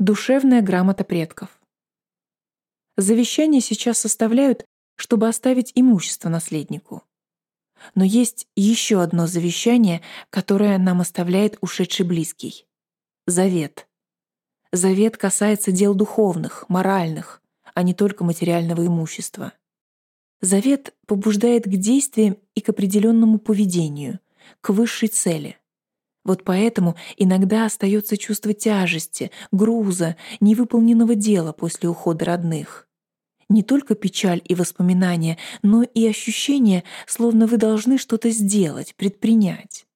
Душевная грамота предков. Завещание сейчас составляют, чтобы оставить имущество наследнику. Но есть еще одно завещание, которое нам оставляет ушедший близкий. Завет. Завет касается дел духовных, моральных, а не только материального имущества. Завет побуждает к действиям и к определенному поведению, к высшей цели — вот поэтому иногда остается чувство тяжести, груза, невыполненного дела после ухода родных. Не только печаль и воспоминания, но и ощущение, словно вы должны что-то сделать, предпринять.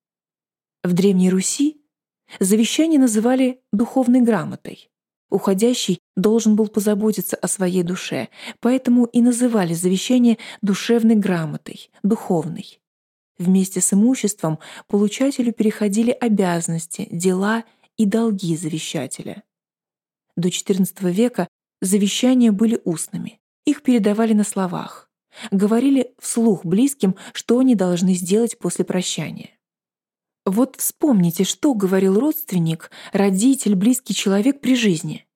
В Древней Руси завещание называли духовной грамотой. Уходящий должен был позаботиться о своей душе, поэтому и называли завещание душевной грамотой, духовной. Вместе с имуществом получателю переходили обязанности, дела и долги завещателя. До XIV века завещания были устными. Их передавали на словах. Говорили вслух близким, что они должны сделать после прощания. Вот вспомните, что говорил родственник, родитель, близкий человек при жизни.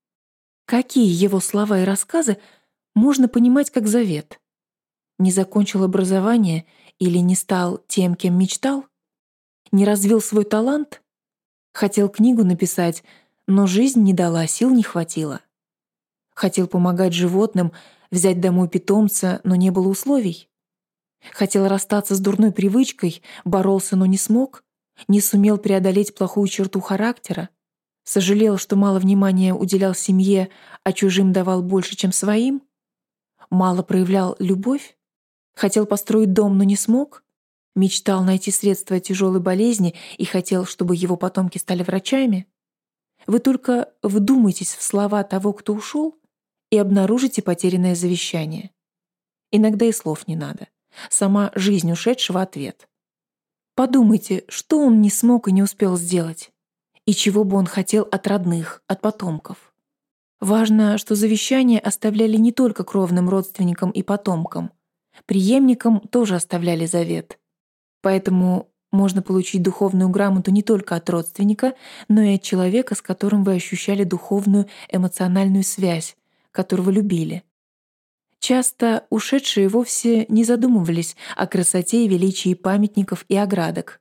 Какие его слова и рассказы можно понимать как завет. Не закончил образование или не стал тем, кем мечтал? Не развил свой талант? Хотел книгу написать, но жизнь не дала, сил не хватило. Хотел помогать животным, взять домой питомца, но не было условий. Хотел расстаться с дурной привычкой, боролся, но не смог, не сумел преодолеть плохую черту характера, сожалел, что мало внимания уделял семье, а чужим давал больше, чем своим, мало проявлял любовь, Хотел построить дом, но не смог? Мечтал найти средства от тяжелой болезни и хотел, чтобы его потомки стали врачами? Вы только вдумайтесь в слова того, кто ушел, и обнаружите потерянное завещание. Иногда и слов не надо. Сама жизнь ушедшего — ответ. Подумайте, что он не смог и не успел сделать, и чего бы он хотел от родных, от потомков. Важно, что завещание оставляли не только кровным родственникам и потомкам — Приемникам тоже оставляли завет. Поэтому можно получить духовную грамоту не только от родственника, но и от человека, с которым вы ощущали духовную эмоциональную связь, которого любили. Часто ушедшие вовсе не задумывались о красоте и величии памятников и оградок.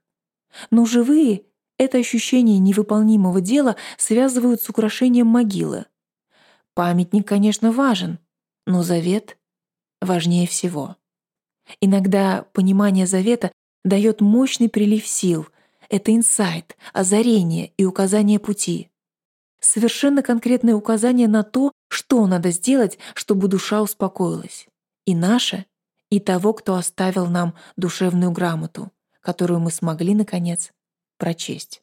Но живые это ощущение невыполнимого дела связывают с украшением могилы. Памятник, конечно, важен, но завет важнее всего. Иногда понимание завета дает мощный прилив сил. Это инсайт, озарение и указание пути. Совершенно конкретное указание на то, что надо сделать, чтобы душа успокоилась. И наша, и того, кто оставил нам душевную грамоту, которую мы смогли, наконец, прочесть.